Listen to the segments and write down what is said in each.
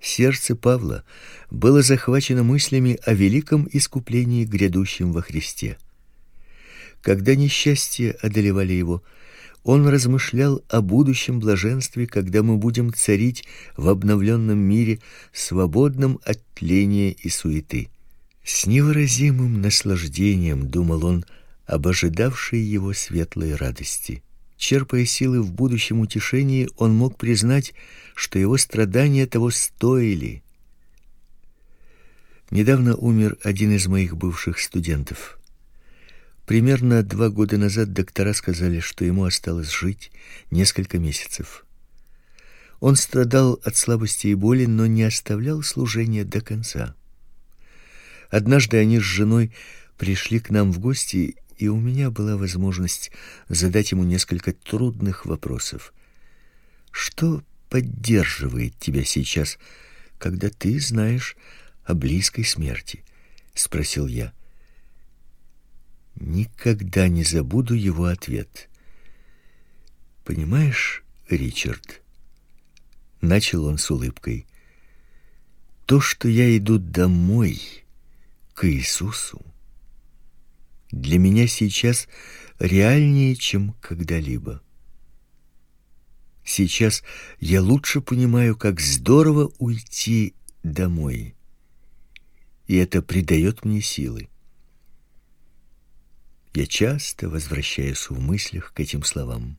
Сердце Павла было захвачено мыслями о великом искуплении, грядущем во Христе. Когда несчастья одолевали его, он размышлял о будущем блаженстве, когда мы будем царить в обновленном мире, свободном от тления и суеты. С невыразимым наслаждением думал он об ожидавшей его светлой радости. Черпая силы в будущем утешении, он мог признать, что его страдания того стоили. Недавно умер один из моих бывших студентов. Примерно два года назад доктора сказали, что ему осталось жить несколько месяцев. Он страдал от слабости и боли, но не оставлял служения до конца. Однажды они с женой пришли к нам в гости, и у меня была возможность задать ему несколько трудных вопросов. Что поддерживает тебя сейчас, когда ты знаешь о близкой смерти? спросил я. Никогда не забуду его ответ. Понимаешь, Ричард, начал он с улыбкой. То, что я иду домой к Иисусу, для меня сейчас реальнее, чем когда-либо. Сейчас я лучше понимаю, как здорово уйти домой. И это придает мне силы. Я часто возвращаюсь в мыслях к этим словам.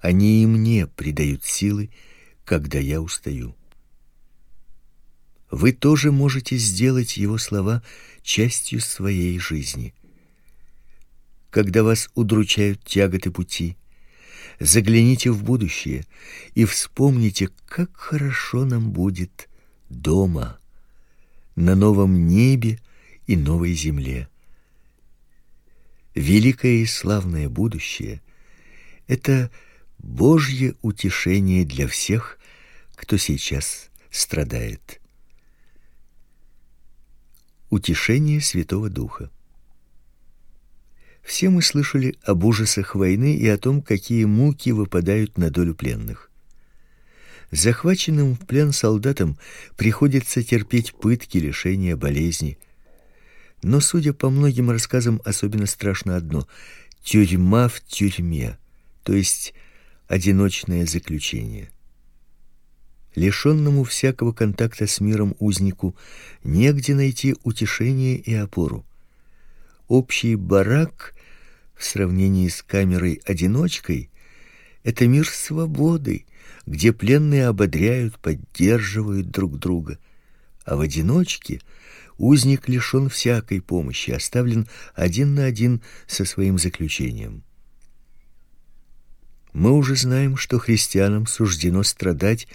Они и мне придают силы, когда я устаю. Вы тоже можете сделать его слова частью своей жизни. Когда вас удручают тяготы пути, загляните в будущее и вспомните, как хорошо нам будет дома, на новом небе и новой земле великое и славное будущее это Божье утешение для всех, кто сейчас страдает. Утешение Святого Духа. Все мы слышали об ужасах войны и о том, какие муки выпадают на долю пленных. Захваченным в плен солдатам приходится терпеть пытки, лишения, болезни. Но, судя по многим рассказам, особенно страшно одно тюрьма в тюрьме, то есть одиночное заключение. Лишенному всякого контакта с миром узнику негде найти утешение и опору. Общий барак в сравнении с камерой-одиночкой это мир свободы, где пленные ободряют, поддерживают друг друга, а в одиночке узник лишен всякой помощи, оставлен один на один со своим заключением. Мы уже знаем, что христианам суждено страдать,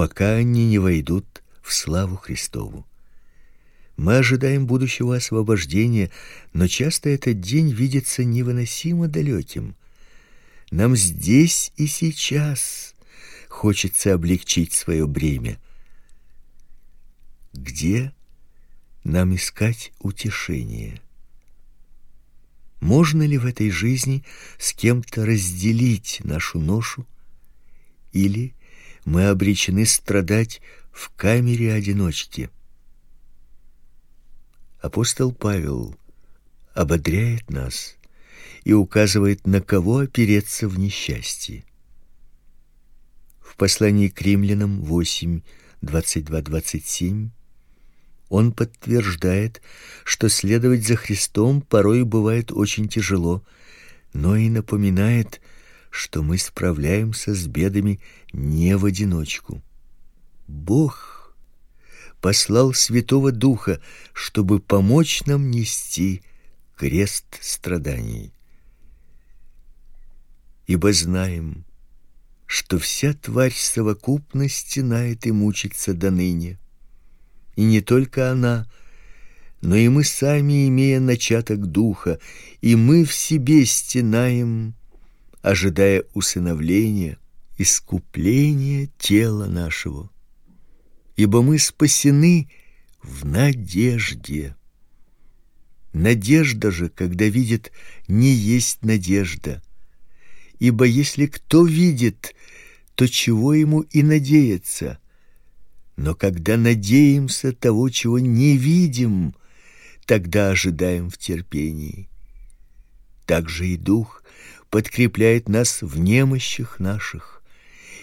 пока они не войдут в славу Христову. Мы ожидаем будущего освобождения, но часто этот день видится невыносимо далеким. Нам здесь и сейчас хочется облегчить свое бремя. Где нам искать утешение. Можно ли в этой жизни с кем-то разделить нашу ношу, или мы обречены страдать в камере одиночки? Апостол Павел ободряет нас и указывает, на кого опереться в несчастье. В послании к римлянам 8, 22-27 он подтверждает, что следовать за Христом порой бывает очень тяжело, но и напоминает, что мы справляемся с бедами не в одиночку. Бог послал Святого Духа, чтобы помочь нам нести крест страданий. Ибо знаем, что вся тварь совокупно стенает и мучится до ныне и не только она, но и мы сами, имея начаток духа, и мы в себе стенаем, ожидая усыновления, искупления тела нашего. Ибо мы спасены в надежде. Надежда же, когда видит, не есть надежда. Ибо если кто видит, то чего ему и надеяться? Но когда надеемся того, чего не видим, тогда ожидаем в терпении. Так же и дух подкрепляет нас в немощах наших,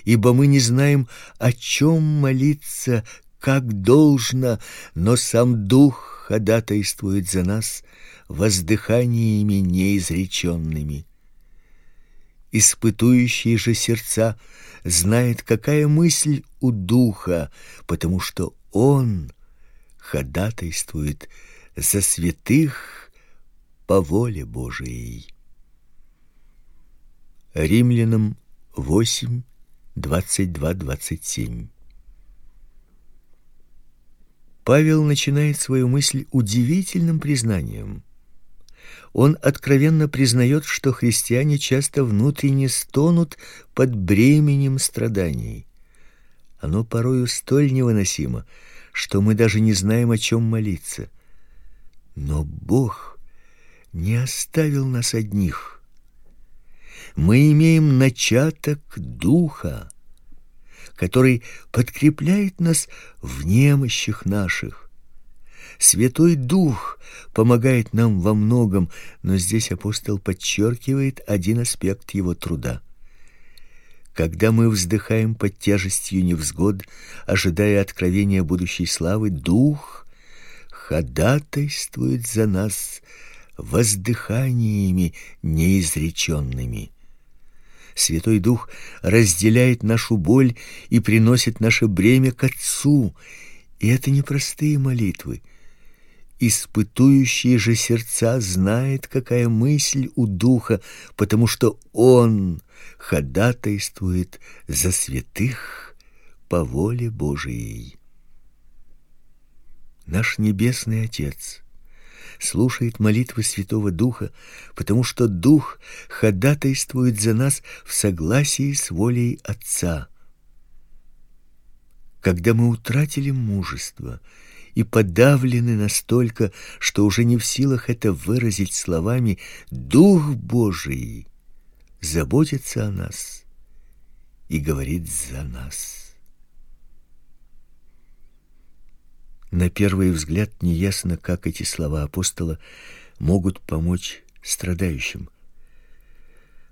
ибо мы не знаем, о чем молиться, как должно, но сам дух ходатайствует за нас воздыханиями неизреченными. Испытующие же сердца знает, какая мысль у духа, потому что он ходатайствует за святых по воле Божией. Римлянам 8 22-27. Павел начинает свою мысль удивительным признанием. Он откровенно признает, что христиане часто внутренне стонут под бременем страданий. Оно порою столь невыносимо, что мы даже не знаем, о чем молиться. Но Бог не оставил нас одних. Мы имеем начаток духа, который подкрепляет нас в немощах наших. Святой Дух помогает нам во многом, но здесь апостол подчеркивает один аспект его труда. Когда мы вздыхаем под тяжестью невзгод, ожидая откровения будущей славы, Дух ходатайствует за нас воздыханиями неизреченными. Святой Дух разделяет нашу боль и приносит наше бремя к Отцу. И это не простые молитвы. Испытующие же сердца знает, какая мысль у духа, потому что он ходатайствует за святых по воле Божией. Наш небесный Отец слушает молитвы Святого Духа, потому что Дух ходатайствует за нас в согласии с волей Отца. Когда мы утратили мужество и подавлены настолько, что уже не в силах это выразить словами, Дух Божий заботится о нас и говорит за нас. На первый взгляд неясно, как эти слова апостола могут помочь страдающим.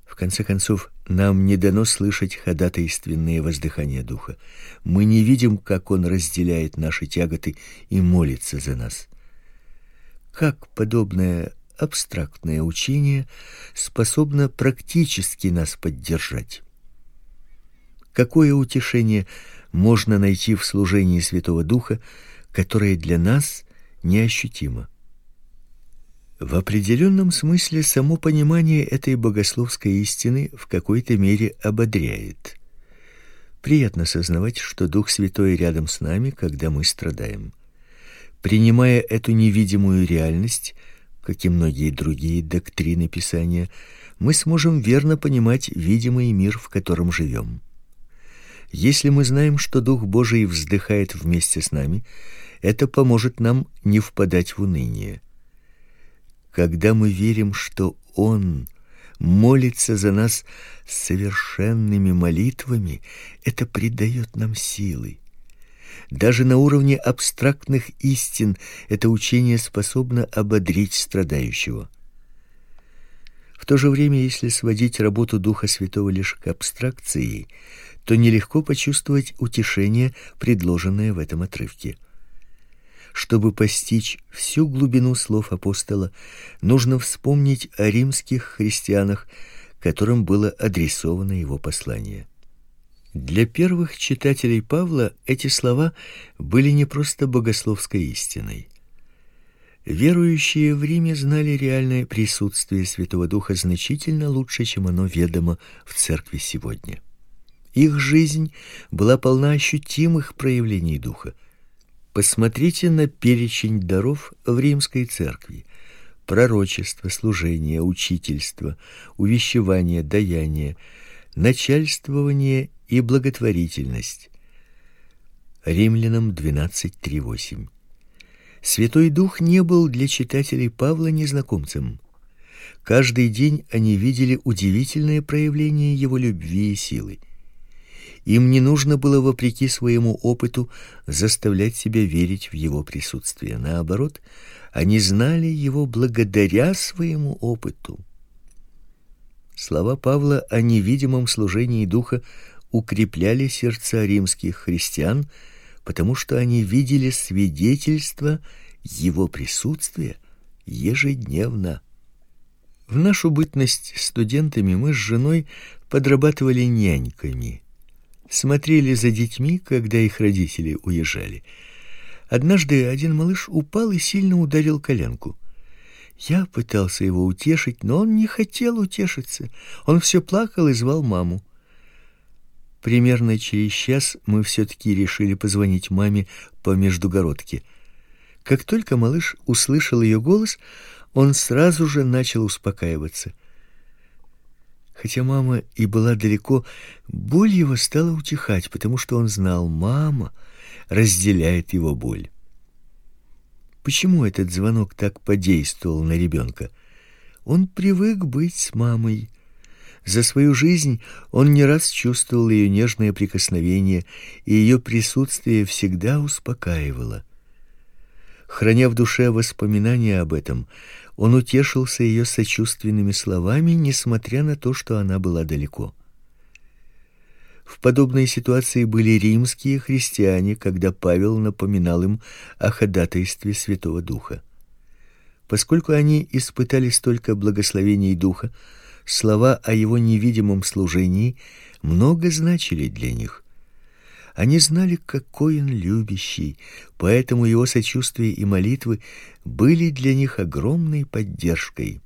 В конце концов, нам не дано слышать ходатайственные воздыхания духа. Мы не видим, как он разделяет наши тяготы и молится за нас. Как подобное абстрактное учение способно практически нас поддержать? Какое утешение можно найти в служении Святого Духа, которое для нас неощутимо? В определенном смысле само понимание этой богословской истины в какой-то мере ободряет. Приятно сознавать, что Дух Святой рядом с нами, когда мы страдаем. Принимая эту невидимую реальность, как и многие другие доктрины Писания, мы сможем верно понимать видимый мир, в котором живем. Если мы знаем, что Дух Божий вздыхает вместе с нами, это поможет нам не впадать в уныние. Когда мы верим, что он молится за нас совершенными молитвами, это придает нам силы. Даже на уровне абстрактных истин это учение способно ободрить страдающего. В то же время, если сводить работу Духа Святого лишь к абстракции, то нелегко почувствовать утешение, предложенное в этом отрывке. Чтобы постичь всю глубину слов апостола, нужно вспомнить о римских христианах, которым было адресовано его послание. Для первых читателей Павла эти слова были не просто богословской истиной. Верующие в Риме знали реальное присутствие Святого Духа значительно лучше, чем оно ведомо в церкви сегодня. Их жизнь была полна ощутимых проявлений Духа. Посмотрите на перечень даров в римской церкви: пророчество, служение, учительство, увещевание, даяние, начальствование и благотворительность. Римлянам 12:3-8. Святой Дух не был для читателей Павла незнакомцем. Каждый день они видели удивительное проявление его любви и силы. Им не нужно было вопреки своему опыту заставлять себя верить в его присутствие. Наоборот, они знали его благодаря своему опыту. Слова Павла о невидимом служении духа укрепляли сердца римских христиан, потому что они видели свидетельство его присутствия ежедневно. В нашу бытность студентами мы с женой подрабатывали няньками. Смотрели за детьми, когда их родители уезжали. Однажды один малыш упал и сильно ударил коленку. Я пытался его утешить, но он не хотел утешиться. Он все плакал и звал маму. Примерно через час мы все таки решили позвонить маме по междугородке. Как только малыш услышал ее голос, он сразу же начал успокаиваться. Хотя мама и была далеко, боль его стала утихать, потому что он знал, мама разделяет его боль. Почему этот звонок так подействовал на ребенка? Он привык быть с мамой. За свою жизнь он не раз чувствовал ее нежное прикосновение, и ее присутствие всегда успокаивало. Храня в душе воспоминания об этом, он утешился ее сочувственными словами, несмотря на то, что она была далеко. В подобной ситуации были римские христиане, когда Павел напоминал им о ходатайстве Святого Духа. Поскольку они испытали столько благословений Духа, слова о его невидимом служении много значили для них. Они знали, какой он любящий, поэтому его сочувствие и молитвы были для них огромной поддержкой.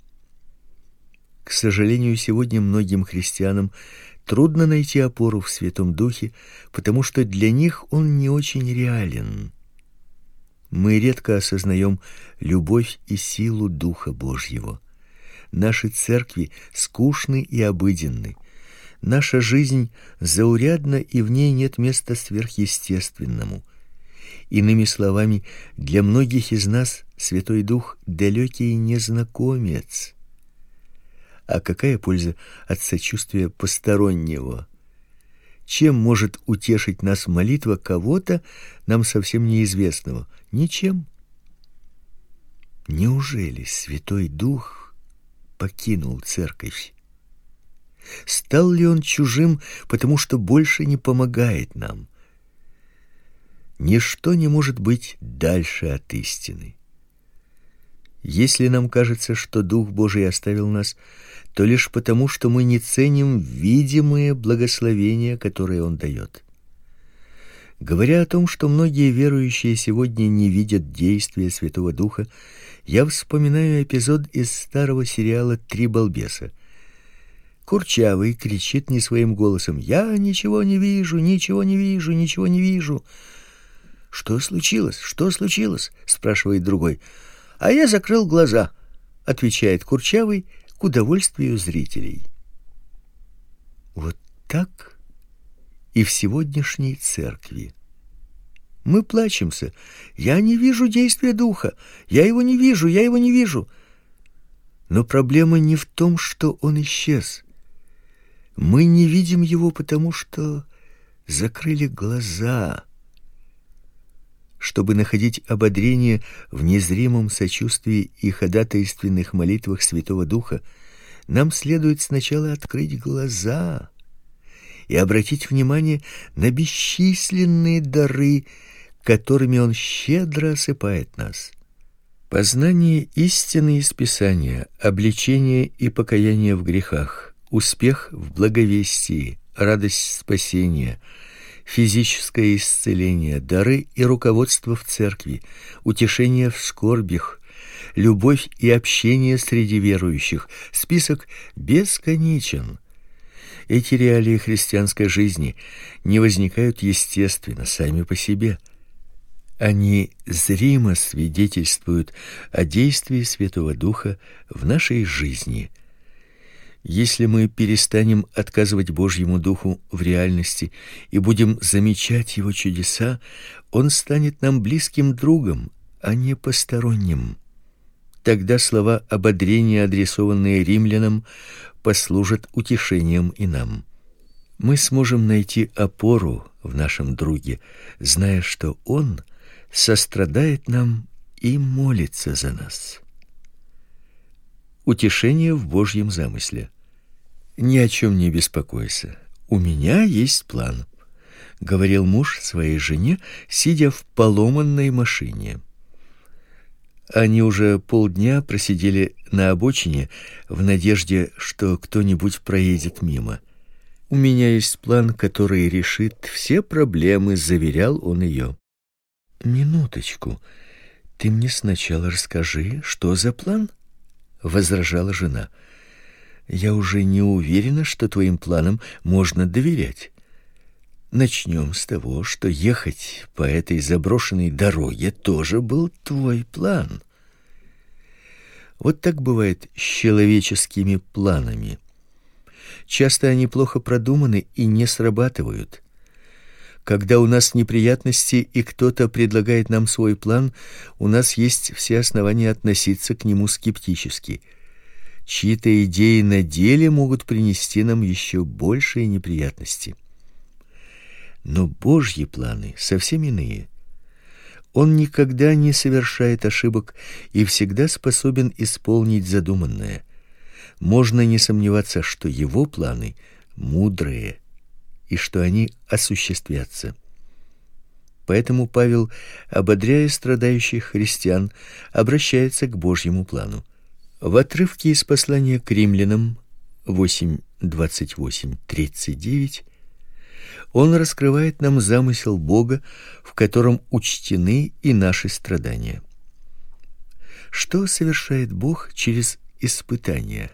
К сожалению, сегодня многим христианам трудно найти опору в Святом Духе, потому что для них он не очень реален. Мы редко осознаем любовь и силу Духа Божьего. Наши церкви скучны и обыденны. Наша жизнь заурядна, и в ней нет места сверхъестественному. Иными словами, для многих из нас Святой Дух далекий незнакомец. А какая польза от сочувствия постороннего? Чем может утешить нас молитва кого-то нам совсем неизвестного? Ничем. Неужели Святой Дух покинул церковь? Стал ли он чужим, потому что больше не помогает нам? Ничто не может быть дальше от истины. Если нам кажется, что Дух Божий оставил нас, то лишь потому, что мы не ценим видимые благословения, которые он дает. Говоря о том, что многие верующие сегодня не видят действия Святого Духа, я вспоминаю эпизод из старого сериала Три балбеса. Курчавый кричит не своим голосом: "Я ничего не вижу, ничего не вижу, ничего не вижу". Что случилось? Что случилось? спрашивает другой. А я закрыл глаза, отвечает Курчавый к удовольствию зрителей. Вот так и в сегодняшней церкви. Мы плачемся. Я не вижу действия духа. Я его не вижу, я его не вижу. Но проблема не в том, что он исчез. Мы не видим его, потому что закрыли глаза. Чтобы находить ободрение в незримом сочувствии и ходатайственных молитвах Святого Духа, нам следует сначала открыть глаза и обратить внимание на бесчисленные дары, которыми он щедро осыпает нас. Познание истины из Писания, обличение и покаяние в грехах, успех в благовестии, радость спасения, физическое исцеление, дары и руководство в церкви, утешение в скорбях, любовь и общение среди верующих. Список бесконечен. Эти реалии христианской жизни не возникают естественно сами по себе. Они зримо свидетельствуют о действии Святого Духа в нашей жизни – если мы перестанем отказывать Божьему Духу в реальности и будем замечать его чудеса, он станет нам близким другом, а не посторонним. Тогда слова ободрения, адресованные римлянам, послужат утешением и нам. Мы сможем найти опору в нашем друге, зная, что он сострадает нам и молится за нас. Утешение в Божьем замысле. Ни о чем не беспокойся. У меня есть план, говорил муж своей жене, сидя в поломанной машине. Они уже полдня просидели на обочине в надежде, что кто-нибудь проедет мимо. У меня есть план, который решит все проблемы, заверял он ее. Минуточку. Ты мне сначала расскажи, что за план? Возражала жена. Я уже не уверена, что твоим планам можно доверять. Начнем с того, что ехать по этой заброшенной дороге тоже был твой план. Вот так бывает с человеческими планами. Часто они плохо продуманы и не срабатывают. Когда у нас неприятности и кто-то предлагает нам свой план, у нас есть все основания относиться к нему скептически. Чьи-то идеи на деле могут принести нам еще большие неприятности. Но Божьи планы совсем иные. Он никогда не совершает ошибок и всегда способен исполнить задуманное. Можно не сомневаться, что его планы мудрые и что они осуществятся. Поэтому Павел, ободряя страдающих христиан, обращается к Божьему плану. В отрывке из послания к римлянам 8:28-39 он раскрывает нам замысел Бога, в котором учтены и наши страдания. Что совершает Бог через испытания?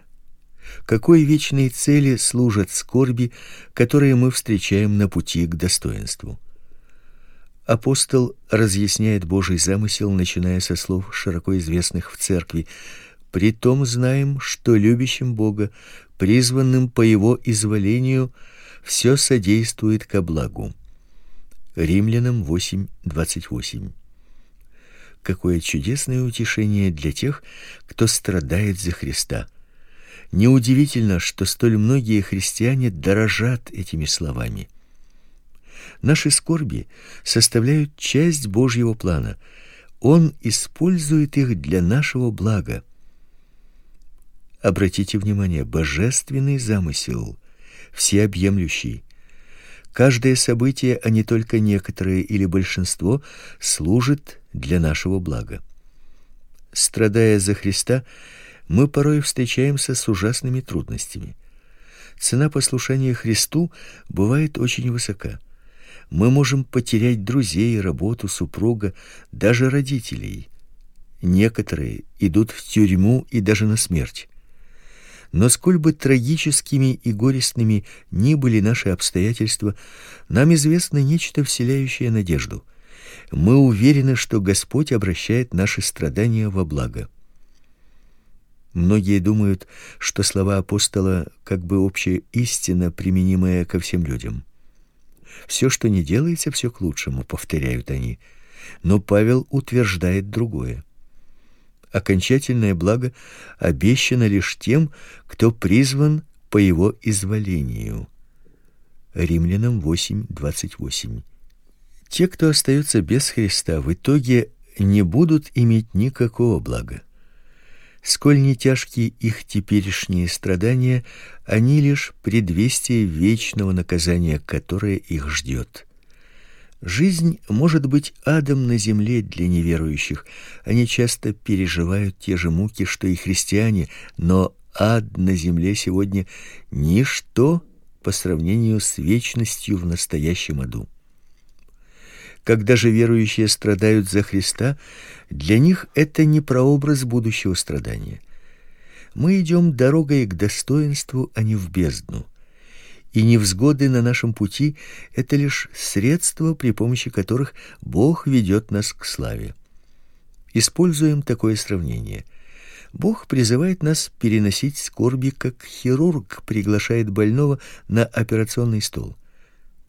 Какой вечной цели служат скорби, которые мы встречаем на пути к достоинству. Апостол разъясняет Божий замысел, начиная со слов широко известных в церкви: "Притом знаем, что любящим Бога, призванным по его изволению, все содействует ко благу". Римлянам 8:28. Какое чудесное утешение для тех, кто страдает за Христа. Неудивительно, что столь многие христиане дорожат этими словами. Наши скорби составляют часть Божьего плана. Он использует их для нашего блага. Обратите внимание, божественный замысел, всеобъемлющий. Каждое событие, а не только некоторые или большинство, служит для нашего блага. Страдая за Христа, мы порой встречаемся с ужасными трудностями. Цена послушания Христу бывает очень высока. Мы можем потерять друзей, работу, супруга, даже родителей. Некоторые идут в тюрьму и даже на смерть. Но сколь бы трагическими и горестными ни были наши обстоятельства, нам известно нечто вселяющее надежду. Мы уверены, что Господь обращает наши страдания во благо. Многие думают, что слова апостола как бы общая истина, применимая ко всем людям. Все, что не делается, все к лучшему, повторяют они. Но Павел утверждает другое. Окончательное благо обещано лишь тем, кто призван по его изволению. Римлянам 8:28. Те, кто остается без Христа, в итоге не будут иметь никакого блага. Сколь не тяжкие их теперешние страдания, они лишь предвестие вечного наказания, которое их ждет. Жизнь может быть адом на земле для неверующих. Они часто переживают те же муки, что и христиане, но ад на земле сегодня ничто по сравнению с вечностью в настоящем аду. Когда же верующие страдают за Христа, для них это не прообраз будущего страдания. Мы идем дорогой к достоинству, а не в бездну. И невзгоды на нашем пути это лишь средства, при помощи которых Бог ведет нас к славе. Используем такое сравнение. Бог призывает нас переносить скорби, как хирург приглашает больного на операционный стол.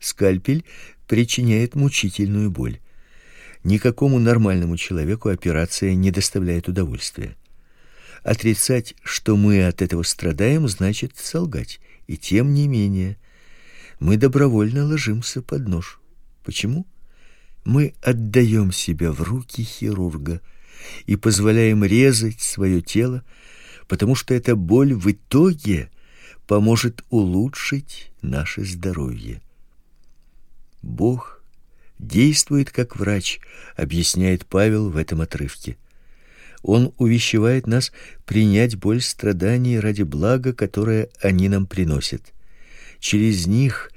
Скальпель причиняет мучительную боль. Никакому нормальному человеку операция не доставляет удовольствия. Отрицать, что мы от этого страдаем, значит солгать. И тем не менее, мы добровольно ложимся под нож. Почему? Мы отдаем себя в руки хирурга и позволяем резать свое тело, потому что эта боль в итоге поможет улучшить наше здоровье. Бог действует как врач, объясняет Павел в этом отрывке. Он увещевает нас принять боль страданий ради блага, которое они нам приносят. Через них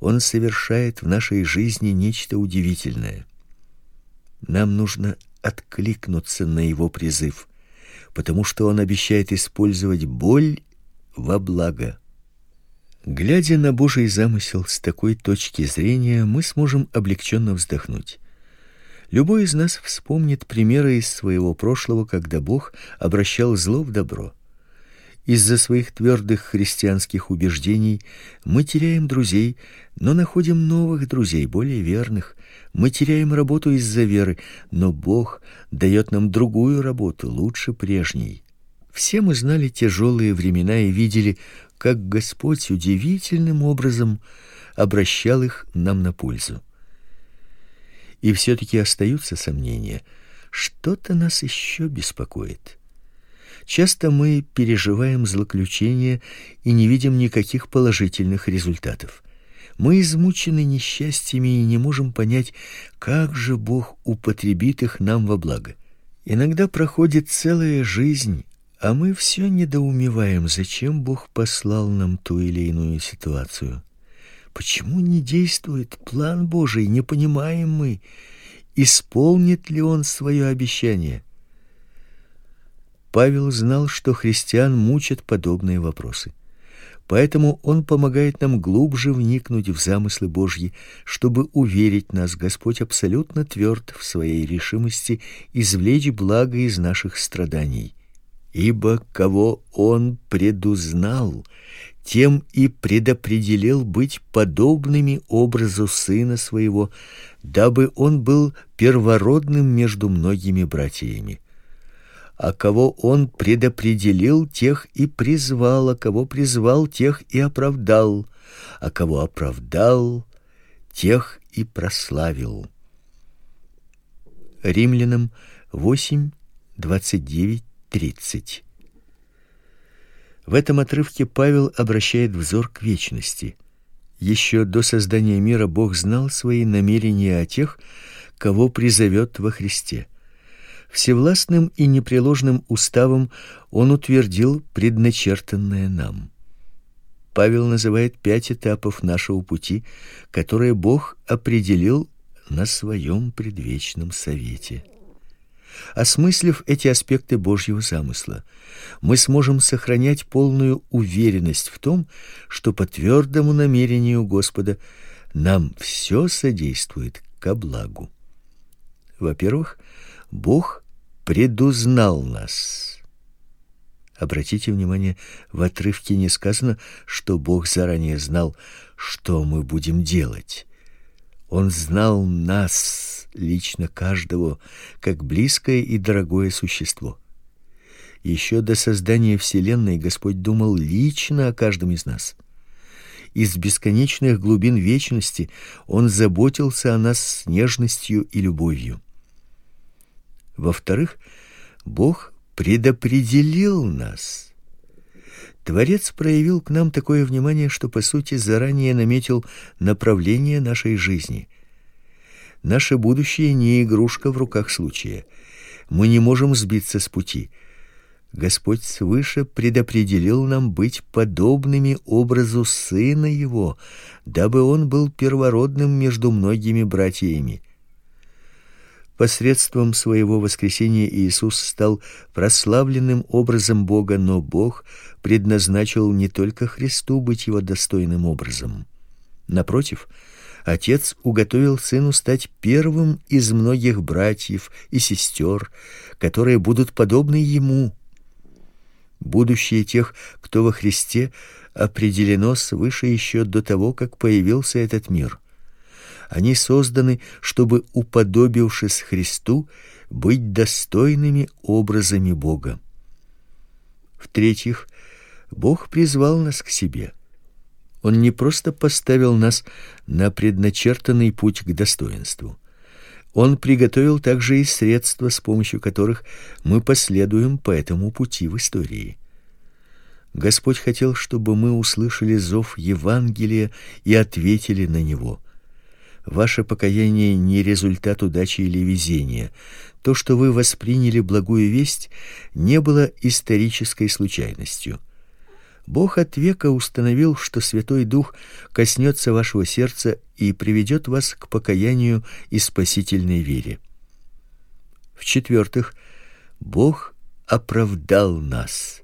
он совершает в нашей жизни нечто удивительное. Нам нужно откликнуться на его призыв, потому что он обещает использовать боль во благо. Глядя на Божий замысел с такой точки зрения, мы сможем облегченно вздохнуть. Любой из нас вспомнит примеры из своего прошлого, когда Бог обращал зло в добро. Из-за своих твердых христианских убеждений мы теряем друзей, но находим новых друзей, более верных. Мы теряем работу из-за веры, но Бог дает нам другую работу, лучше прежней. Все мы знали тяжелые времена и видели, как Господь удивительным образом обращал их нам на пользу. И все таки остаются сомнения. Что-то нас еще беспокоит. Часто мы переживаем злоключения и не видим никаких положительных результатов. Мы измучены несчастьями и не можем понять, как же Бог употребит их нам во благо. Иногда проходит целая жизнь, а мы все недоумеваем, зачем Бог послал нам ту или иную ситуацию. Почему не действует план Божий, не понимаем мы, исполнит ли он свое обещание. Павел знал, что христиан мучат подобные вопросы. Поэтому он помогает нам глубже вникнуть в замыслы Божьи, чтобы уверить нас, Господь абсолютно тверд в своей решимости извлечь благо из наших страданий. Ибо кого он предузнал, тем и предопределил быть подобными образу сына своего, дабы он был первородным между многими братьями а кого он предопределил, тех и призвал, а кого призвал, тех и оправдал, а кого оправдал, тех и прославил. Римлянам 8 29 30. В этом отрывке Павел обращает взор к вечности. Еще до создания мира Бог знал свои намерения о тех, кого призовет во Христе. Всевластным и непреложным уставом он утвердил предначертанное нам. Павел называет пять этапов нашего пути, которые Бог определил на своем предвечном совете. Осмыслив эти аспекты Божьего замысла, мы сможем сохранять полную уверенность в том, что по твердому намерению Господа нам все содействует ко благу. Во-первых, Бог предузнал нас. Обратите внимание, в отрывке не сказано, что Бог заранее знал, что мы будем делать. Он знал нас, лично каждого, как близкое и дорогое существо. Еще до создания вселенной Господь думал лично о каждом из нас. Из бесконечных глубин вечности он заботился о нас с нежностью и любовью. Во-вторых, Бог предопределил нас. Творец проявил к нам такое внимание, что по сути заранее наметил направление нашей жизни. Наше будущее не игрушка в руках случая. Мы не можем сбиться с пути. Господь свыше предопределил нам быть подобными образу сына его, дабы он был первородным между многими братьями. Посредством своего воскресения Иисус стал прославленным образом Бога, но Бог предназначил не только Христу быть его достойным образом. Напротив, Отец уготовил сыну стать первым из многих братьев и сестер, которые будут подобны ему. Будущее тех, кто во Христе, определено свыше еще до того, как появился этот мир. Они созданы, чтобы уподобившись Христу, быть достойными образами Бога. В-третьих, Бог призвал нас к себе. Он не просто поставил нас на предначертанный путь к достоинству. Он приготовил также и средства, с помощью которых мы последуем по этому пути в истории. Господь хотел, чтобы мы услышали зов Евангелия и ответили на него. Ваше покаяние не результат удачи или везения. То, что вы восприняли благую весть, не было исторической случайностью. Бог от века установил, что Святой Дух коснется вашего сердца и приведет вас к покаянию и спасительной вере. В-четвертых, Бог оправдал нас.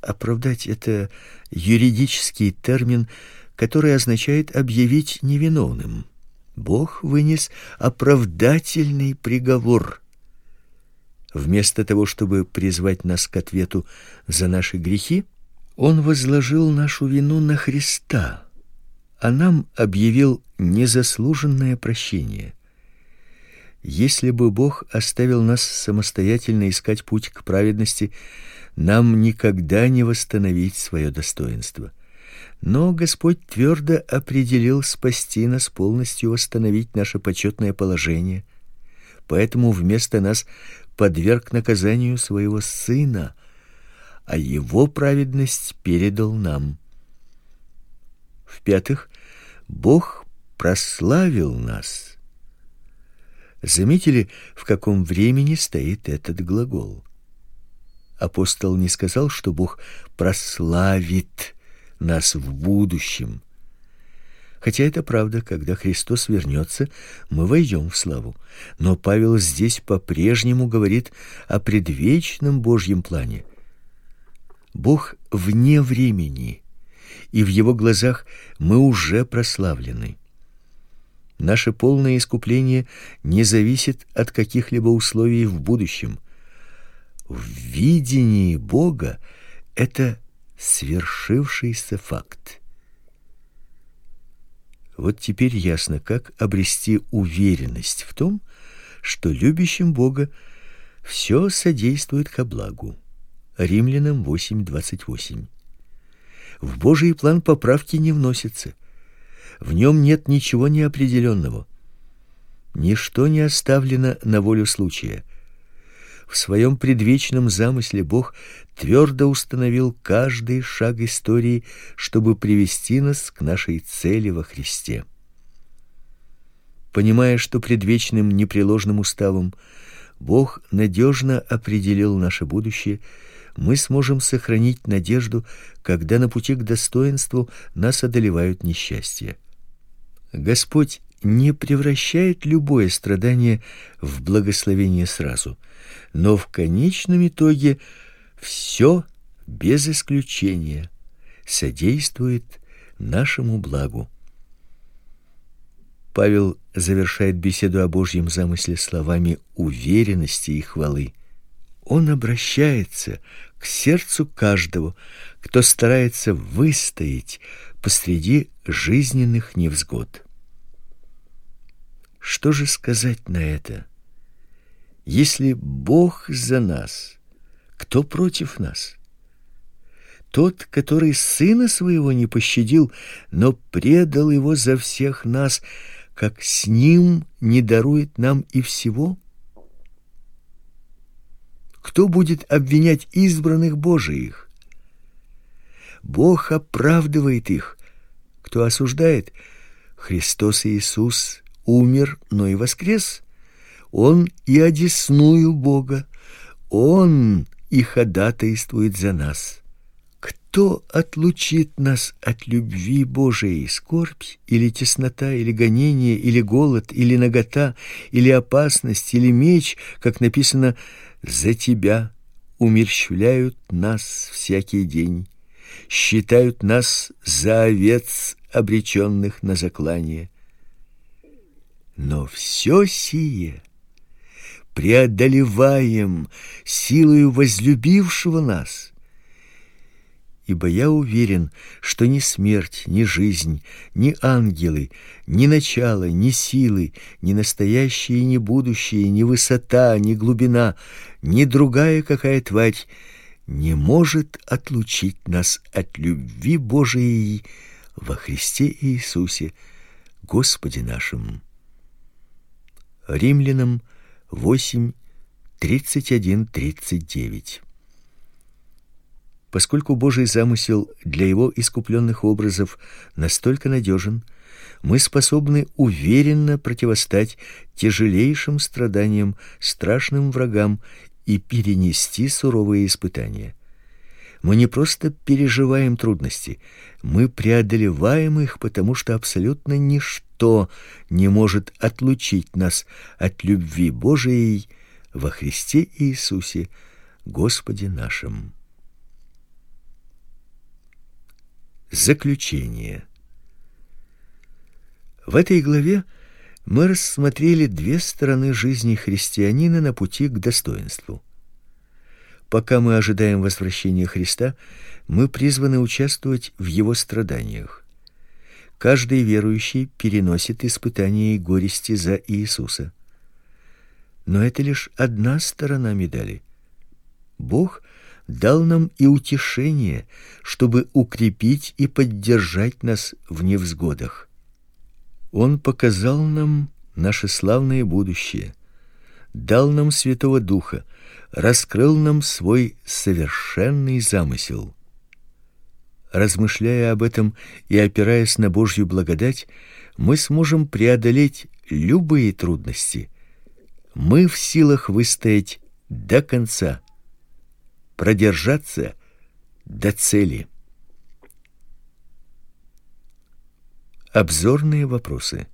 Оправдать это юридический термин, который означает объявить невиновным. Бог вынес оправдательный приговор. Вместо того, чтобы призвать нас к ответу за наши грехи, он возложил нашу вину на Христа, а нам объявил незаслуженное прощение. Если бы Бог оставил нас самостоятельно искать путь к праведности, нам никогда не восстановить свое достоинство. Но Господь твердо определил спасти нас, полностью восстановить наше почетное положение. Поэтому вместо нас подверг наказанию своего сына – а его праведность передал нам. В-пятых, Бог прославил нас. Заметили, в каком времени стоит этот глагол? Апостол не сказал, что Бог прославит нас в будущем. Хотя это правда, когда Христос вернется, мы войдем в славу. Но Павел здесь по-прежнему говорит о предвечном Божьем плане – Бог вне времени, и в его глазах мы уже прославлены. Наше полное искупление не зависит от каких-либо условий в будущем. В видении Бога это свершившийся факт. Вот теперь ясно, как обрести уверенность в том, что любящим Бога все содействует ко благу. Римлянам 8:28. В Божий план поправки не вносятся. В нем нет ничего неопределенного. Ничто не оставлено на волю случая. В своем предвечном замысле Бог твердо установил каждый шаг истории, чтобы привести нас к нашей цели во Христе. Понимая, что предвечным непреложным уставом Бог надежно определил наше будущее, мы сможем сохранить надежду, когда на пути к достоинству нас одолевают несчастья. Господь не превращает любое страдание в благословение сразу, но в конечном итоге все без исключения содействует нашему благу. Павел завершает беседу о Божьем замысле словами уверенности и хвалы. Он обращается к сердцу каждого, кто старается выстоять посреди жизненных невзгод. Что же сказать на это? Если Бог за нас, кто против нас? Тот, который сына своего не пощадил, но предал его за всех нас, как с ним не дарует нам и всего? Кто будет обвинять избранных Божиих? Бог оправдывает их. Кто осуждает? Христос Иисус умер, но и воскрес. Он и одесную Бога. Он и ходатайствует за нас. Кто отлучит нас от любви Божией? Скорбь или теснота, или гонение, или голод, или нагота, или опасность, или меч, как написано за тебя умерщвляют нас всякий день, считают нас за овец, обреченных на заклание. Но все сие преодолеваем силою возлюбившего нас ибо я уверен, что ни смерть, ни жизнь, ни ангелы, ни начало, ни силы, ни настоящее, ни будущее, ни высота, ни глубина, ни другая какая тварь не может отлучить нас от любви Божией во Христе Иисусе, Господе нашим. Римлянам 8 31-39. Поскольку Божий замысел для его искупленных образов настолько надежен, мы способны уверенно противостать тяжелейшим страданиям, страшным врагам и перенести суровые испытания. Мы не просто переживаем трудности, мы преодолеваем их, потому что абсолютно ничто не может отлучить нас от любви Божией во Христе Иисусе, Господе нашим. Заключение. В этой главе мы рассмотрели две стороны жизни христианина на пути к достоинству. Пока мы ожидаем возвращения Христа, мы призваны участвовать в его страданиях. Каждый верующий переносит испытания и горести за Иисуса. Но это лишь одна сторона медали. Бог дал нам и утешение, чтобы укрепить и поддержать нас в невзгодах. Он показал нам наше славное будущее, дал нам Святого Духа, раскрыл нам свой совершенный замысел. Размышляя об этом и опираясь на Божью благодать, мы сможем преодолеть любые трудности. Мы в силах выстоять до конца продержаться до цели. Обзорные вопросы.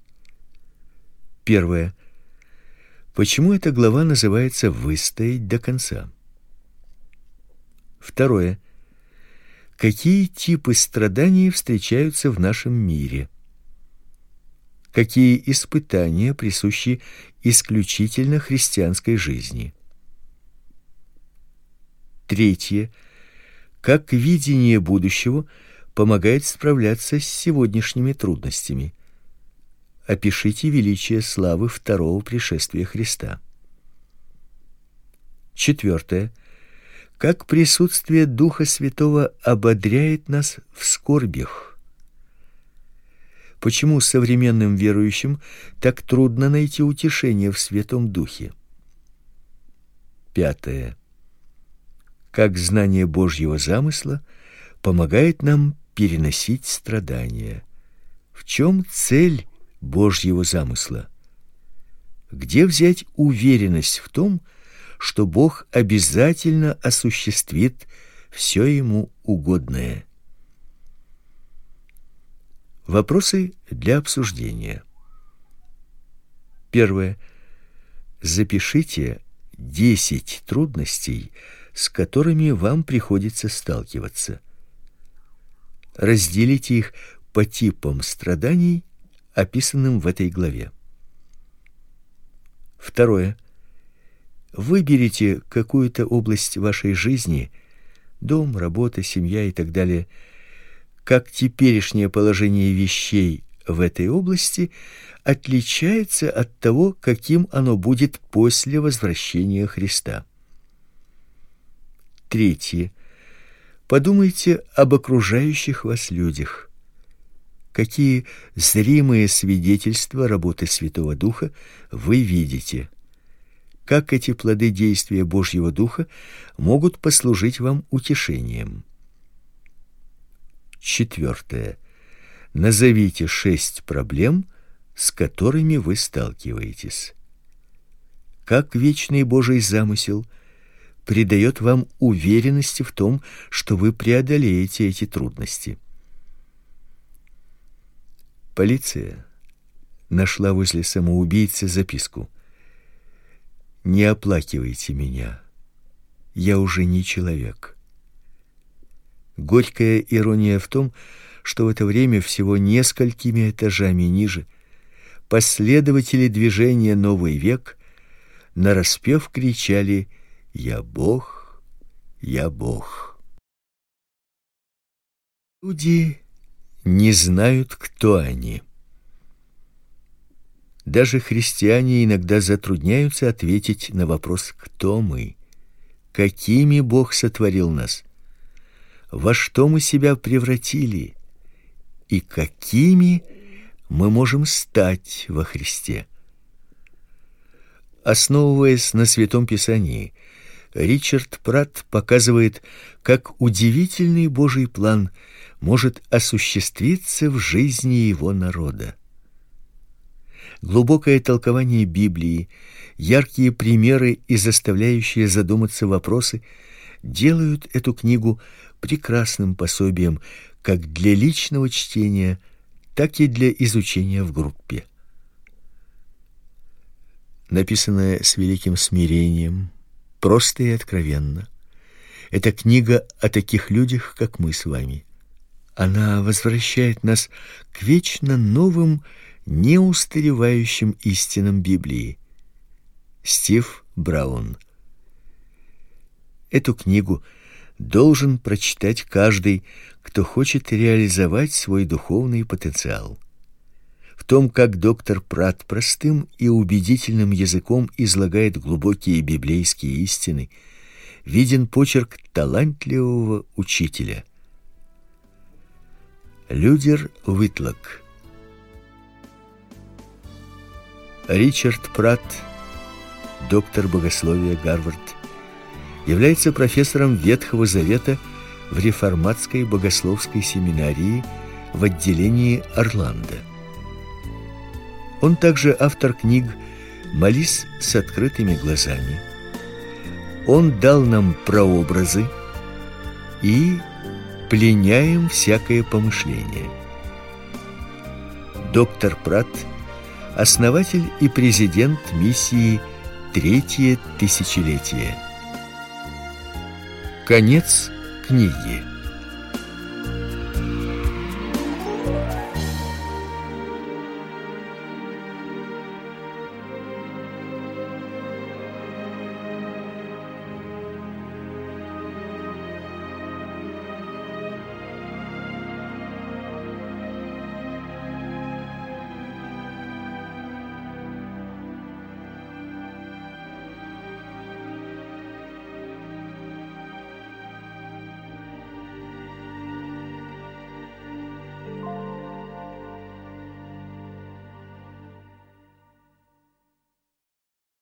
Первое. Почему эта глава называется «Выстоять до конца»? Второе. Какие типы страданий встречаются в нашем мире? Какие испытания присущи исключительно христианской жизни? Третье. Как видение будущего помогает справляться с сегодняшними трудностями. Опишите величие славы второго пришествия Христа. Четвертое. Как присутствие Духа Святого ободряет нас в скорбях. Почему современным верующим так трудно найти утешение в Святом Духе? Пятое как знание Божьего замысла помогает нам переносить страдания. В чем цель Божьего замысла? Где взять уверенность в том, что Бог обязательно осуществит все ему угодное? Вопросы для обсуждения. Первое. Запишите 10 трудностей, с которыми вам приходится сталкиваться. Разделите их по типам страданий, описанным в этой главе. Второе. Выберите какую-то область вашей жизни, дом, работа, семья и так далее, как теперешнее положение вещей в этой области отличается от того, каким оно будет после возвращения Христа. Третье. Подумайте об окружающих вас людях. Какие зримые свидетельства работы Святого Духа вы видите? Как эти плоды действия Божьего Духа могут послужить вам утешением? Четвертое. Назовите шесть проблем, с которыми вы сталкиваетесь. Как вечный Божий замысел – придает вам уверенности в том, что вы преодолеете эти трудности. Полиция нашла возле самоубийцы записку. Не оплакивайте меня. Я уже не человек. Горькая ирония в том, что в это время всего несколькими этажами ниже последователи движения Новый век нараспев кричали: я Бог, я Бог. Люди не знают, кто они. Даже христиане иногда затрудняются ответить на вопрос, кто мы. какими Бог сотворил нас, во что мы себя превратили и какими мы можем стать во Христе. Основываясь на Святом Писании, Ричард Пратт показывает, как удивительный Божий план может осуществиться в жизни его народа. Глубокое толкование Библии, яркие примеры и заставляющие задуматься вопросы делают эту книгу прекрасным пособием как для личного чтения, так и для изучения в группе. Написанная с великим смирением, просто и откровенно. Это книга о таких людях, как мы с вами. Она возвращает нас к вечно новым, неустаревающим истинам Библии. Стив Браун. Эту книгу должен прочитать каждый, кто хочет реализовать свой духовный потенциал. В том, как доктор Прат простым и убедительным языком излагает глубокие библейские истины, виден почерк талантливого учителя. Людер Уитлок Ричард Прат, доктор богословия Гарвард, является профессором Ветхого Завета в реформатской богословской семинарии в отделении Орландо. Он также автор книг Молись с открытыми глазами. Он дал нам прообразы и пленяем всякое помышление. Доктор Прат основатель и президент миссии Третье тысячелетие. Конец книги.